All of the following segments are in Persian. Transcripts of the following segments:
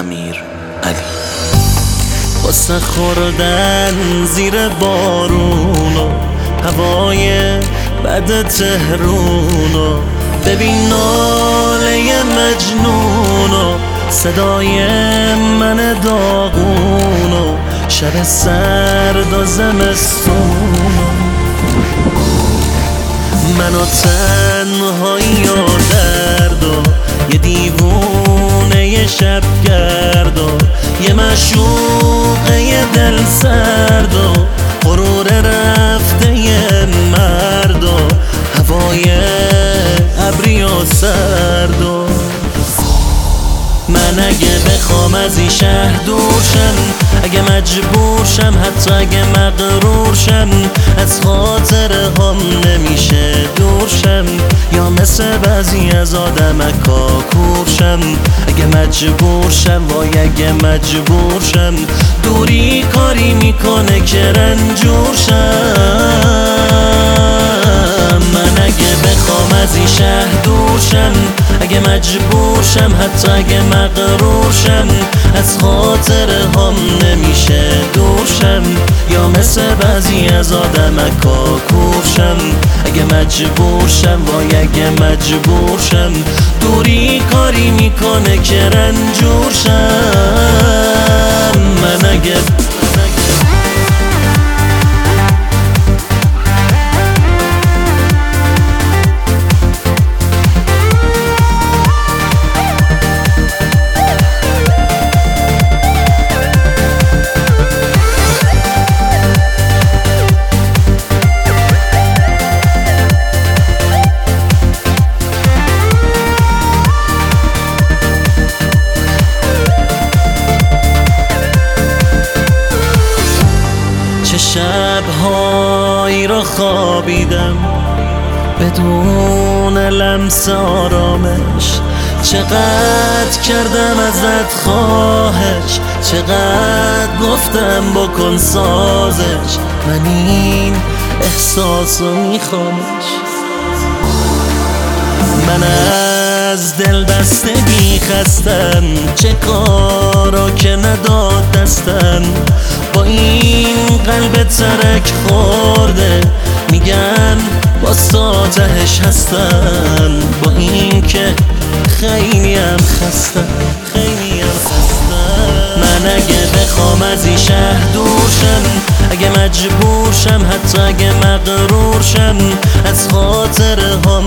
امیر علی. واسه خوردن زیر بارون و هوای بد تهرون و ببین ناله مجنون و صدای من داغون و شب سرد و زمستون منو تنهایی و شب گرد و یه مشوقه یه دل سرد و غرور رفته یه مرد و هوای ابری و سرد و من اگه بخوام از این شهر دورشم اگه مجبورشم حتی اگه مغرورشم از خاطر هم نمیشه دورشم یا مثل بعضی از آدمکا کورشم اگه مجبورشم وای اگه مجبورشم دوری کاری می‌کنه که رنجورشم من اگه بخوام از این شهر دورشم اگه مجبورشم حتی اگه مغرورشم از خاطر هم نمیشه دورشم یا مثل بعضی از کورشم اگه مجبورشم وای اگه مجبورشم دوری کاری می‌کنه که رنجورشم من اگه را خوابیدم. بدون لمس آرامش. چقدر کردم ازت خواهش. چقدر گفتم بکن سازش. من این احساس رو میخوامش. من از دل بستگی خستم چه کارا که نداد دستم. با این قلب ترک خورده. میگم با ساتهش هستم با این که هم خستم هم خستم من اگه بخوام از این شهر دورشم اگه مجبورشم حتی اگه مغرورشم از خاطر هم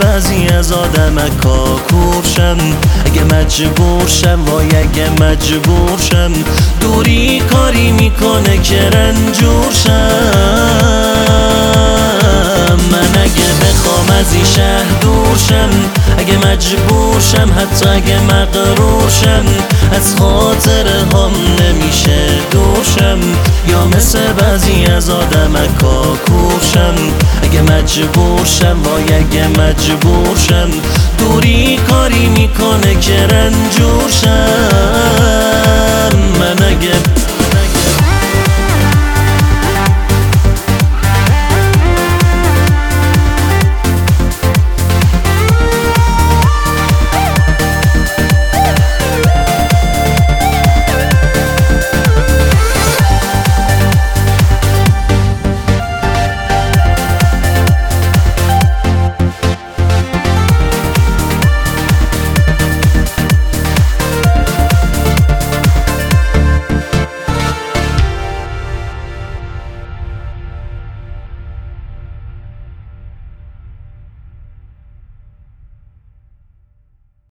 بعضی از آدمکا کورشم اگه مجبورشم وای اگه مجبورشم دوری کاری می‌کنه که رنجورشم من اگه بخوام از این شهر دورشم اگه مجبورشم حتی اگه مغرورشم از خاطر هم نمیشه دورشم یا مثل بعضی از آدمکا کورشم اگه مجبورشم وای اگه مجبورشم دوری کاری می‌کنه که رنجورشم من اگه